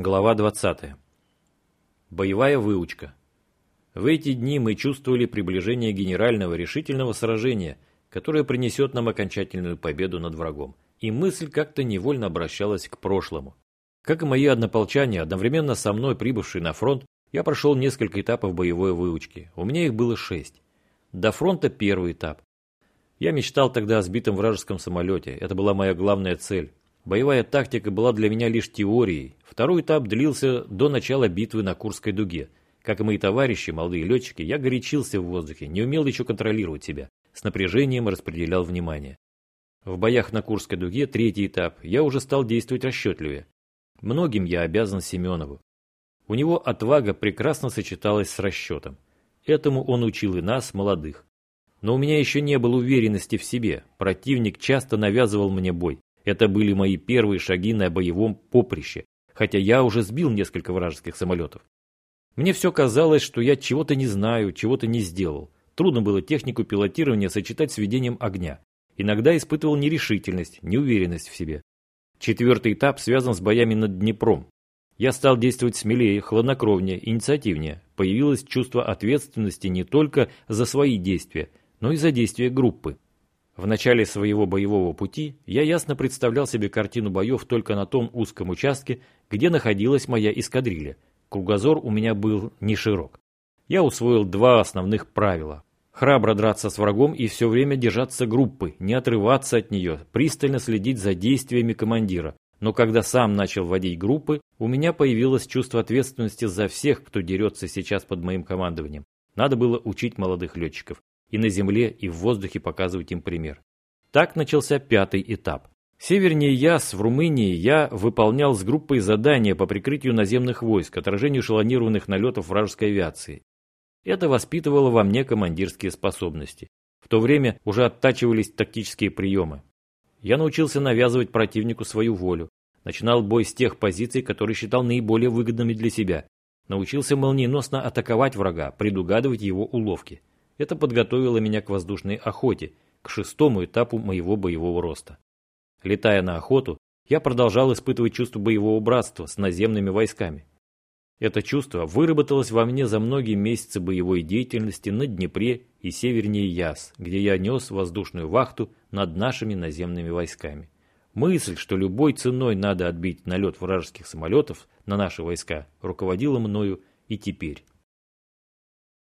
Глава 20. Боевая выучка. В эти дни мы чувствовали приближение генерального решительного сражения, которое принесет нам окончательную победу над врагом. И мысль как-то невольно обращалась к прошлому. Как и мои однополчане, одновременно со мной прибывшие на фронт, я прошел несколько этапов боевой выучки. У меня их было шесть. До фронта первый этап. Я мечтал тогда о сбитом вражеском самолете. Это была моя главная цель. Боевая тактика была для меня лишь теорией. Второй этап длился до начала битвы на Курской дуге. Как и мои товарищи, молодые летчики, я горячился в воздухе, не умел еще контролировать себя. С напряжением распределял внимание. В боях на Курской дуге, третий этап, я уже стал действовать расчетливее. Многим я обязан Семенову. У него отвага прекрасно сочеталась с расчетом. Этому он учил и нас, молодых. Но у меня еще не было уверенности в себе. Противник часто навязывал мне бой. Это были мои первые шаги на боевом поприще, хотя я уже сбил несколько вражеских самолетов. Мне все казалось, что я чего-то не знаю, чего-то не сделал. Трудно было технику пилотирования сочетать с ведением огня. Иногда испытывал нерешительность, неуверенность в себе. Четвертый этап связан с боями над Днепром. Я стал действовать смелее, хладнокровнее, инициативнее. Появилось чувство ответственности не только за свои действия, но и за действия группы. В начале своего боевого пути я ясно представлял себе картину боев только на том узком участке, где находилась моя эскадрилья. Кругозор у меня был не широк. Я усвоил два основных правила. Храбро драться с врагом и все время держаться группы, не отрываться от нее, пристально следить за действиями командира. Но когда сам начал водить группы, у меня появилось чувство ответственности за всех, кто дерется сейчас под моим командованием. Надо было учить молодых летчиков и на земле, и в воздухе показывать им пример. Так начался пятый этап. Севернее Яс, в Румынии, я выполнял с группой задания по прикрытию наземных войск, отражению шалонированных налетов вражеской авиации. Это воспитывало во мне командирские способности. В то время уже оттачивались тактические приемы. Я научился навязывать противнику свою волю. Начинал бой с тех позиций, которые считал наиболее выгодными для себя. Научился молниеносно атаковать врага, предугадывать его уловки. Это подготовило меня к воздушной охоте, к шестому этапу моего боевого роста. Летая на охоту, я продолжал испытывать чувство боевого братства с наземными войсками. Это чувство выработалось во мне за многие месяцы боевой деятельности на Днепре и севернее Яс, где я нес воздушную вахту над нашими наземными войсками. Мысль, что любой ценой надо отбить налет вражеских самолетов на наши войска, руководила мною и теперь.